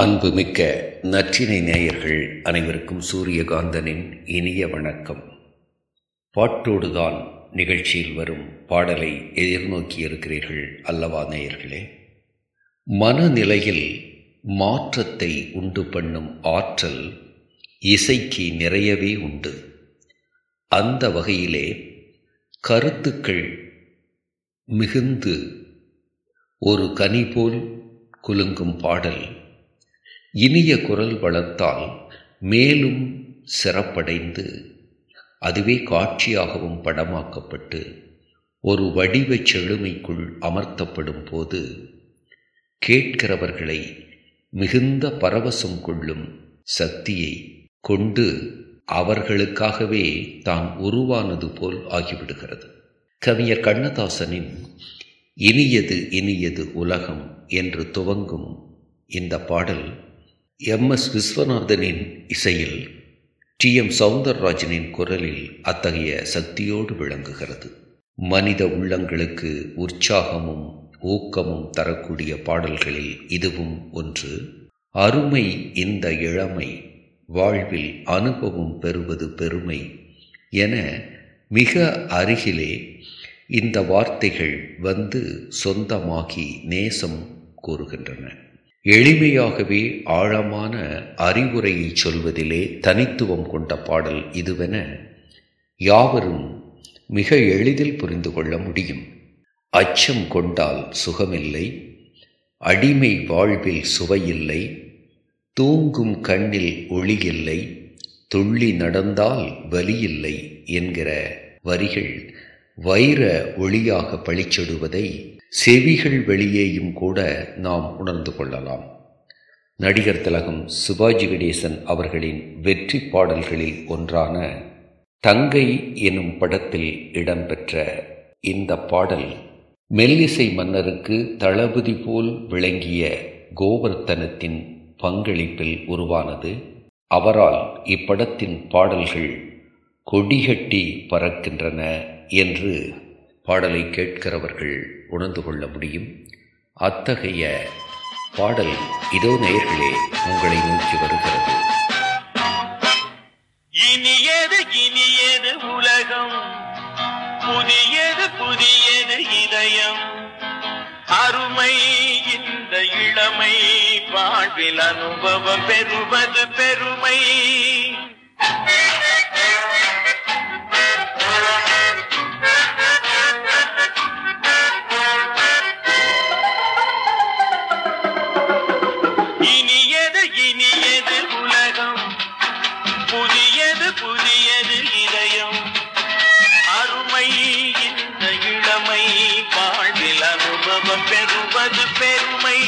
அன்புமிக்க நற்றினை நேயர்கள் அனைவருக்கும் சூரியகாந்தனின் இனிய வணக்கம். பாட்டோடுதான் நிகழ்ச்சியில் வரும் பாடலை எதிர்நோக்கி இருக்கிறீர்கள் அல்லவா நேயர்களே? மனநிலையில் மாற்றத்தை உண்டு பண்ணும் ஆற்றல் இசைக்கு நிறையவே உண்டு. அந்த வகையிலே கருத்துக்கள் மிகுந்து ஒரு கனி போல் குலுங்கும் பாடல் இனிய குரல் வளர்த்தால் மேலும் சிறப்படைந்து அதுவே காட்சியாகவும் படமாக்கப்பட்டு ஒரு வடிவச் செழுமைக்குள் அமர்த்தப்படும் போது கேட்கிறவர்களை மிகுந்த பரவசம் கொள்ளும் சக்தியை கொண்டு அவர்களுக்காகவே தான் உருவானது போல் ஆகிவிடுகிறது. கவிஞர் கண்ணதாசனின் இனியது இனியது உலகம் என்று துவங்கும் இந்த பாடல் எம் எஸ் விஸ்வநாதனின் இசையில் டி எம் சவுந்தரராஜனின் குரலில் அத்தகைய சக்தியோடு விளங்குகிறது. மனித உள்ளங்களுக்கு உற்சாகமும் ஊக்கமும் தரக்கூடிய பாடல்களில் இதுவும் ஒன்று. அருமை இந்த இளமை வாழ்வில் அனுபவம் பெறுவது பெருமை என மிக அருகிலே இந்த வார்த்தைகள் வந்து சொந்தமாகி நேசம் கூறுகின்றன. எளிமையாகவே ஆழமான அறிவுரையை சொல்வதிலே தனித்துவம் கொண்ட பாடல் இதுவென யாவரும் மிக எளிதில் புரிந்து கொள்ள முடியும். அச்சம் கொண்டால் சுகமில்லை அடிமை வாழ்வில் சுவையில்லை தூங்கும் கண்ணில் ஒளியில்லை துள்ளி நடந்தால் வலியில்லை என்கிற வரிகள் வைர ஒளியாக பழிச்சொடுவதை செவிகள் வெளியேயும் கூட நாம் உணர்ந்து கொள்ளலாம். நடிகர் திலகம் சிவாஜி கணேசன் அவர்களின் வெற்றி பாடல்களில் ஒன்றான தங்கை எனும் படத்தில் இடம்பெற்ற இந்த பாடல் மெல்லிசை மன்னருக்கு தளபதி போல் விளங்கிய கோவர்த்தனத்தின் பங்களிப்பில் உருவானது. அவரால் இப்படத்தின் பாடல்கள் கொடிகட்டி பறக்கின்றன என்று பாடலை கேட்கிறவர்கள் உணர்ந்து கொள்ள முடியும். அத்தகைய பாடல் இதோ நேர்களே உங்களை நோக்கி வருகிறது. இனியது இனியது உலகம். புதியது புதியது இதயம். அருமை இந்த இளமை வாழ்வில் அனுபவம் பெறுவது பெருமை. இனியது இனியது உலகம். புதியது புதியது இதயம். அருமை இந்த இளமை வாழ்வில் அனுபவம் பெறுவது பெருமை.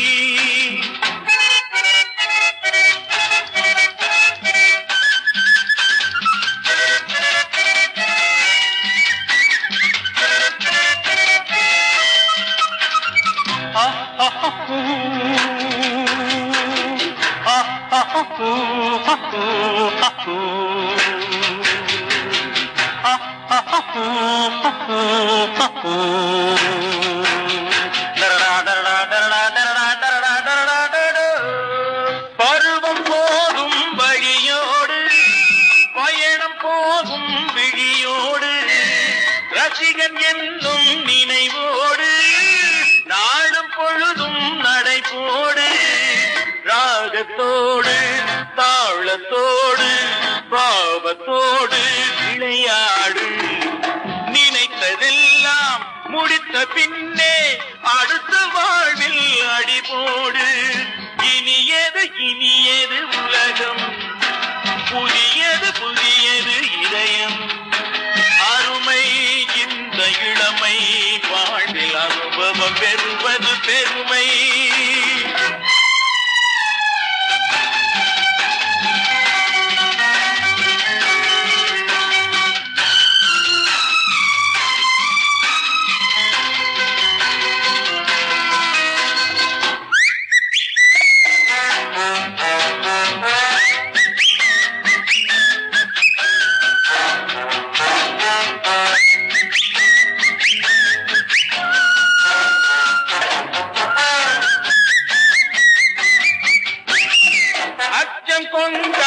Oh, oh, oh. பருவம் போகும் வழியோடு பயணம் போகும் விழியோடு ரசிகன் என்னும் நினைவோடு நாடும் பொழுதும் நடைபோடு ராகத்தோடு தாளத்தோடு பாவத்தோடு விளையாடு. நினைத்ததெல்லாம் முடித்த பின்னே அடுத்த வாழ்வில் அடிபோடு இனியது இனியது உலகம்? புதியது புதியது இதயம். அருமை இந்த இளமை வாழ்வில் அனுபவம் பெறுவது பெருமை.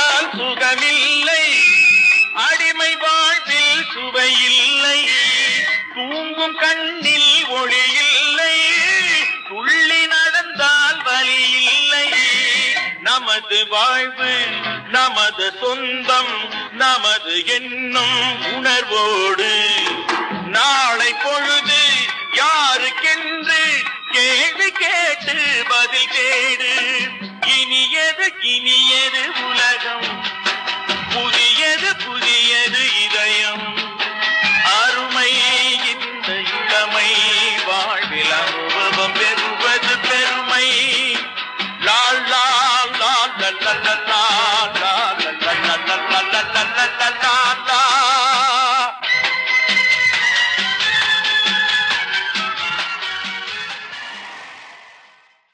வாழ்ந்தால் சுகமில்லை. அடிமை வாழ்வில் சுவையில்லை. தூங்கும் கண்ணில் ஒளி இல்லை துள்ளி நடந்தால் வலி இல்லை நமது வாழ்வு நமது சொந்தம் நமது என்னும் உணர்வோடு. நாளை பொழுது யாருக்கென்று கேள்வி கேட்டு பதில் கேடு இனியது இனியது உலகம் புதியது புதியது இதயம்